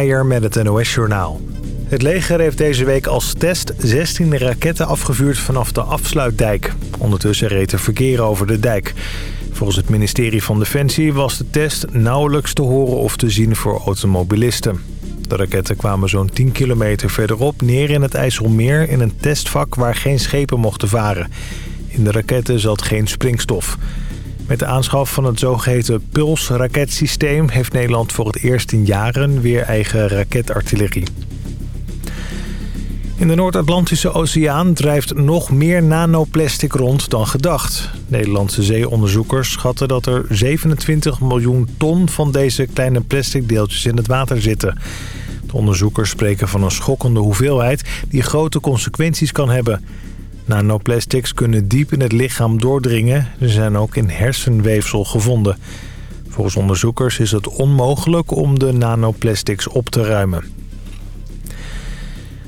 Meijer met het NOS-journaal. Het leger heeft deze week als test 16 raketten afgevuurd vanaf de afsluitdijk. Ondertussen reed er verkeer over de dijk. Volgens het ministerie van Defensie was de test nauwelijks te horen of te zien voor automobilisten. De raketten kwamen zo'n 10 kilometer verderop neer in het IJsselmeer in een testvak waar geen schepen mochten varen. In de raketten zat geen springstof. Met de aanschaf van het zogeheten Puls-raketsysteem... heeft Nederland voor het eerst in jaren weer eigen raketartillerie. In de Noord-Atlantische Oceaan drijft nog meer nanoplastic rond dan gedacht. Nederlandse zeeonderzoekers schatten dat er 27 miljoen ton van deze kleine plastic deeltjes in het water zitten. De onderzoekers spreken van een schokkende hoeveelheid die grote consequenties kan hebben... Nanoplastics kunnen diep in het lichaam doordringen. Ze zijn ook in hersenweefsel gevonden. Volgens onderzoekers is het onmogelijk om de nanoplastics op te ruimen.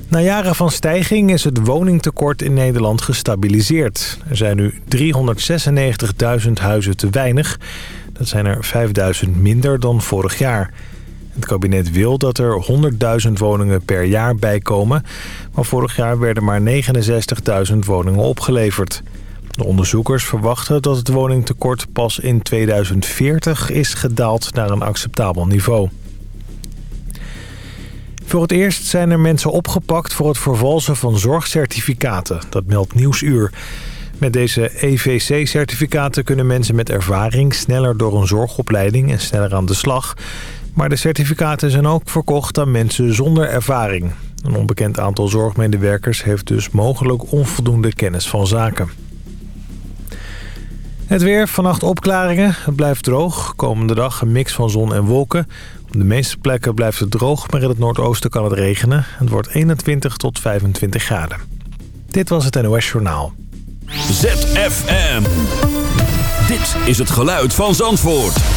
Na jaren van stijging is het woningtekort in Nederland gestabiliseerd. Er zijn nu 396.000 huizen te weinig. Dat zijn er 5.000 minder dan vorig jaar. Het kabinet wil dat er 100.000 woningen per jaar bijkomen. Maar vorig jaar werden maar 69.000 woningen opgeleverd. De onderzoekers verwachten dat het woningtekort pas in 2040 is gedaald naar een acceptabel niveau. Voor het eerst zijn er mensen opgepakt voor het vervalsen van zorgcertificaten. Dat meldt Nieuwsuur. Met deze EVC-certificaten kunnen mensen met ervaring sneller door een zorgopleiding en sneller aan de slag. Maar de certificaten zijn ook verkocht aan mensen zonder ervaring. Een onbekend aantal zorgmedewerkers heeft dus mogelijk onvoldoende kennis van zaken. Het weer, vannacht opklaringen. Het blijft droog. Komende dag een mix van zon en wolken. Op de meeste plekken blijft het droog, maar in het noordoosten kan het regenen. Het wordt 21 tot 25 graden. Dit was het NOS Journaal. ZFM. Dit is het geluid van Zandvoort.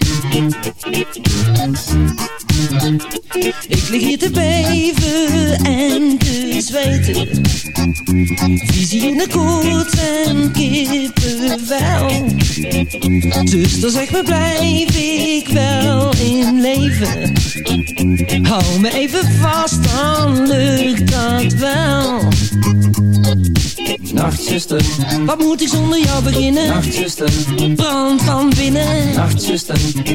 Ik lig hier te beven en te zweten. Visie in de koorts en kippenvel. Zuster, zeg me, blijf ik wel in leven? Hou me even vast, dan lukt dat wel. nacht zuster, Wat moet ik zonder jou beginnen? nacht zuster, Brand van binnen. nacht zuster,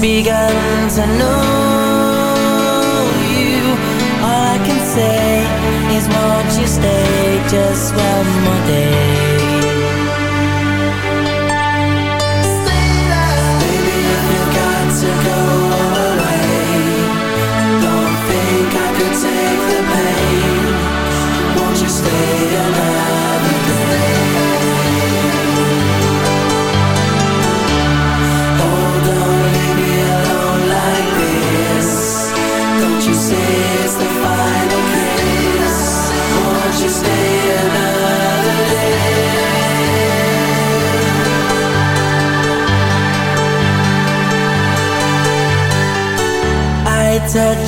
begun to know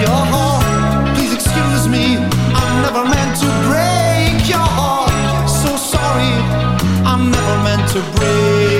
your heart. Please excuse me I never meant to break your heart. So sorry I never meant to break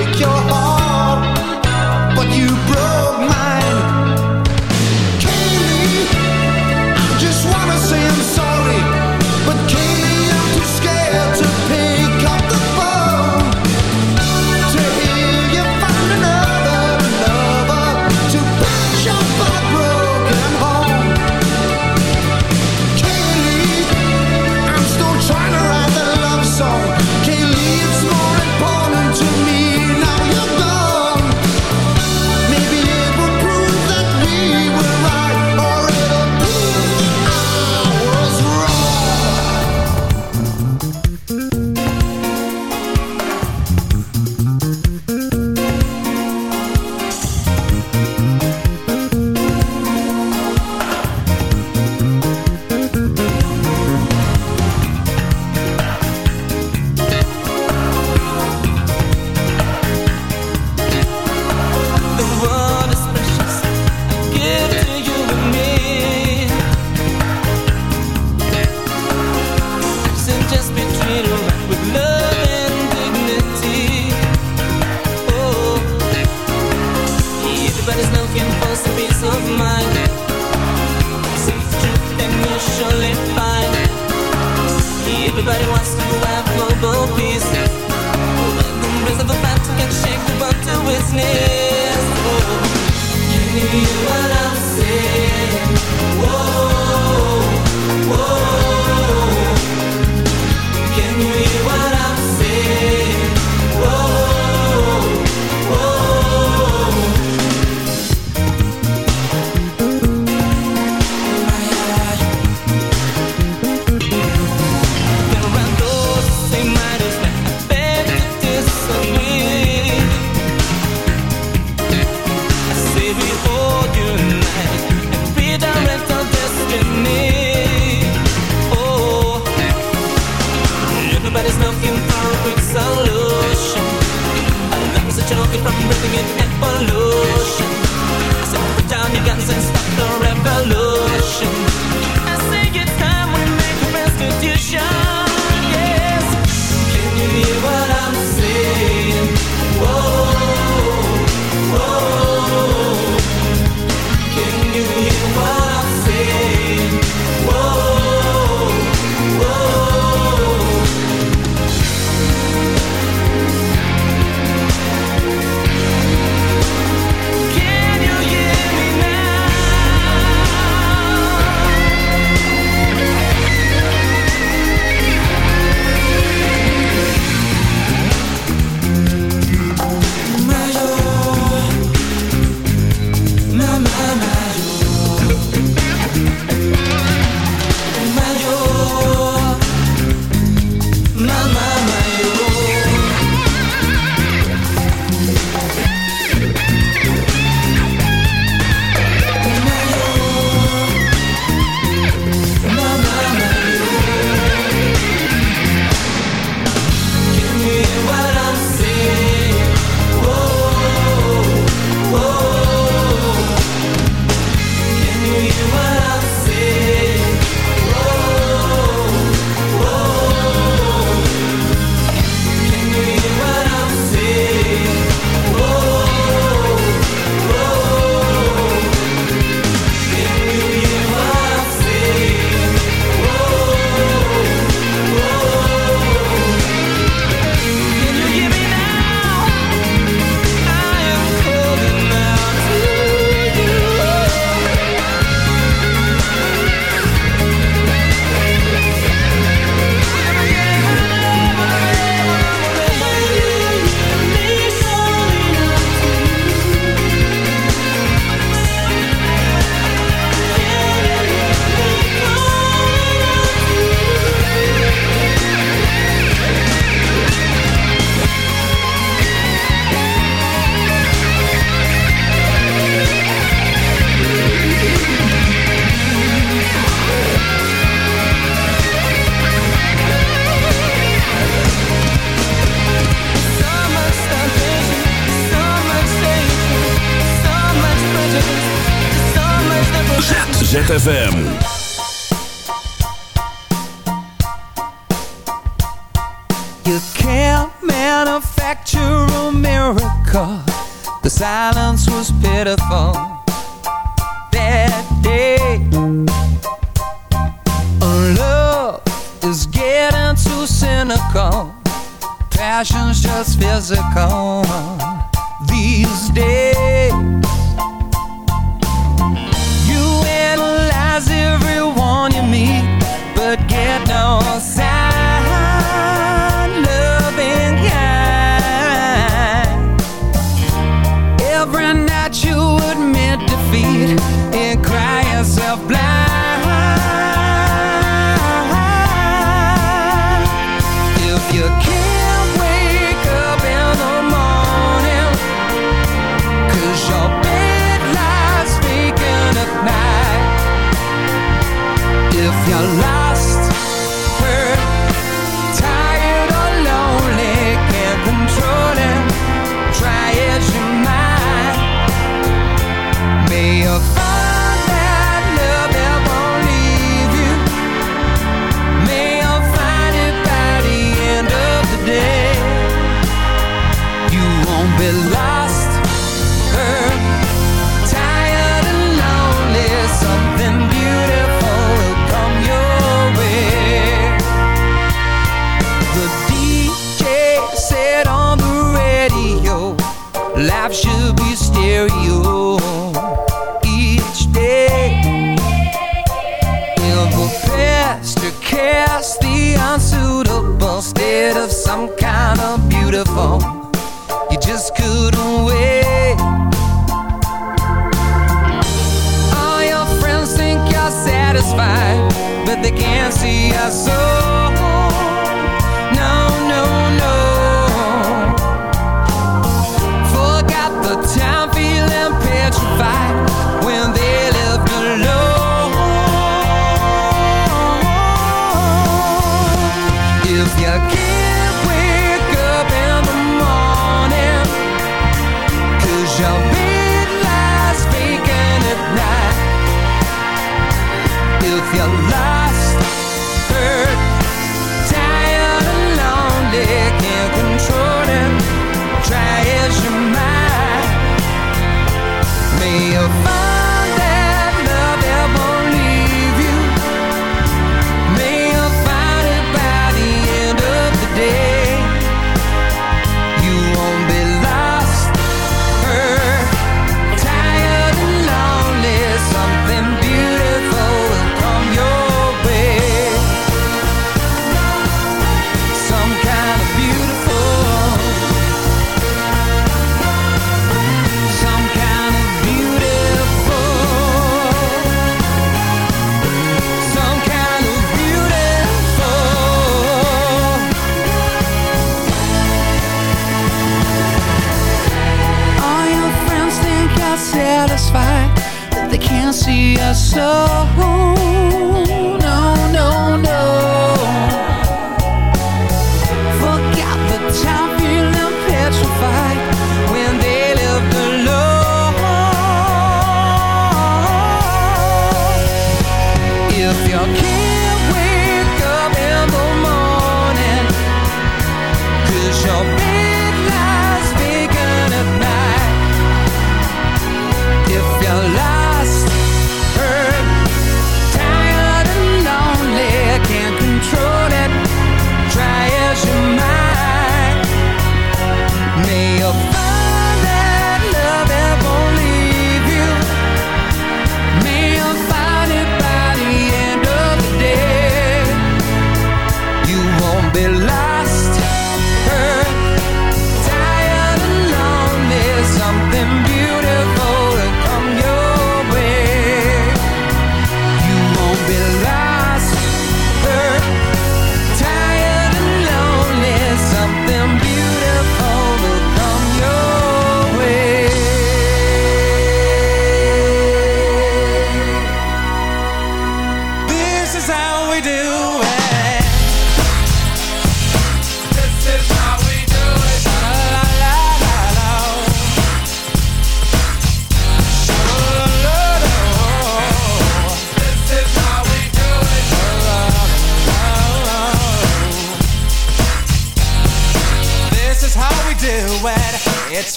your life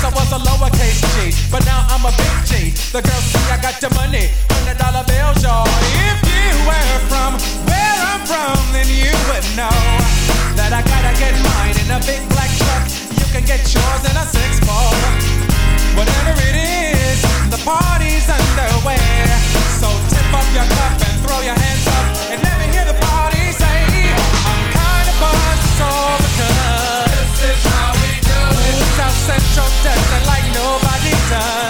First I was a lowercase G, but now I'm a big G. The girls see I got the money, hundred dollar bills, y'all. If you were from where I'm from, then you would know that I gotta get mine in a big black truck. You can get yours in a six four. Whatever it is, the party's underway. So tip up your cup and throw your hands up doesn't like nobody does.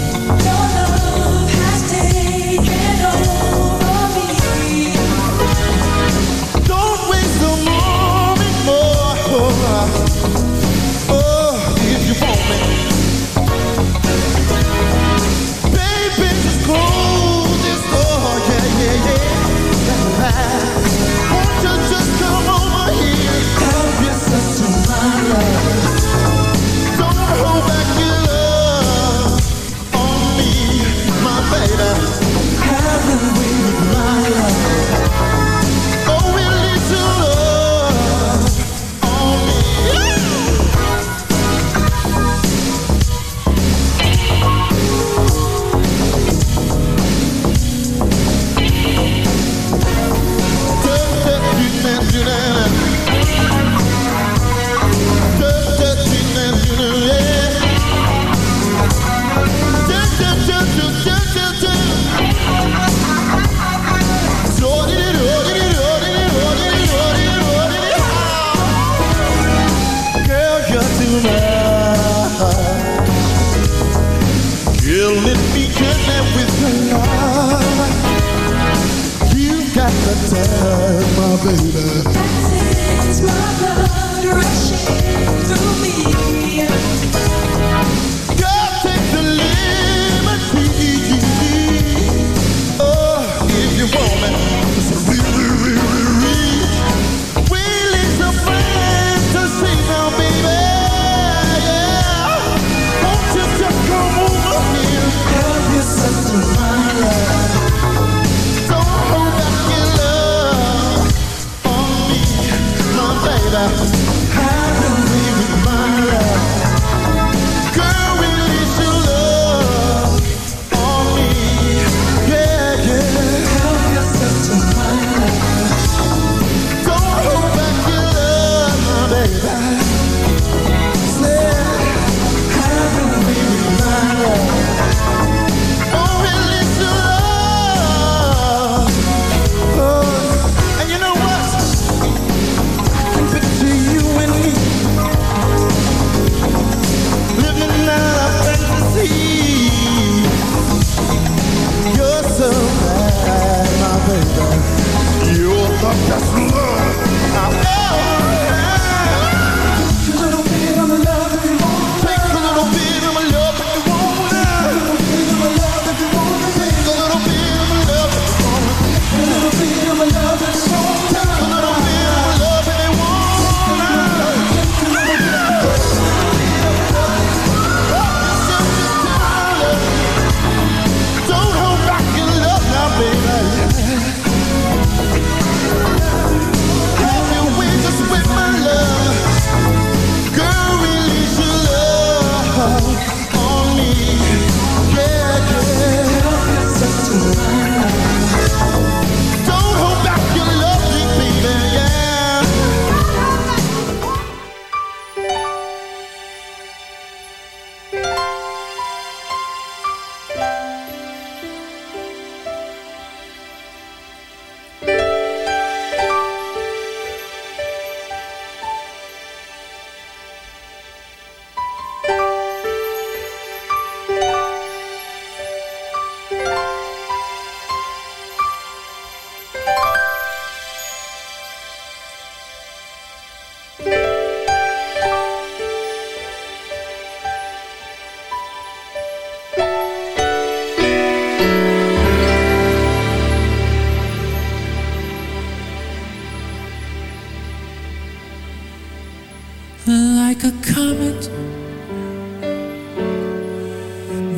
Like a comet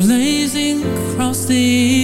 blazing across the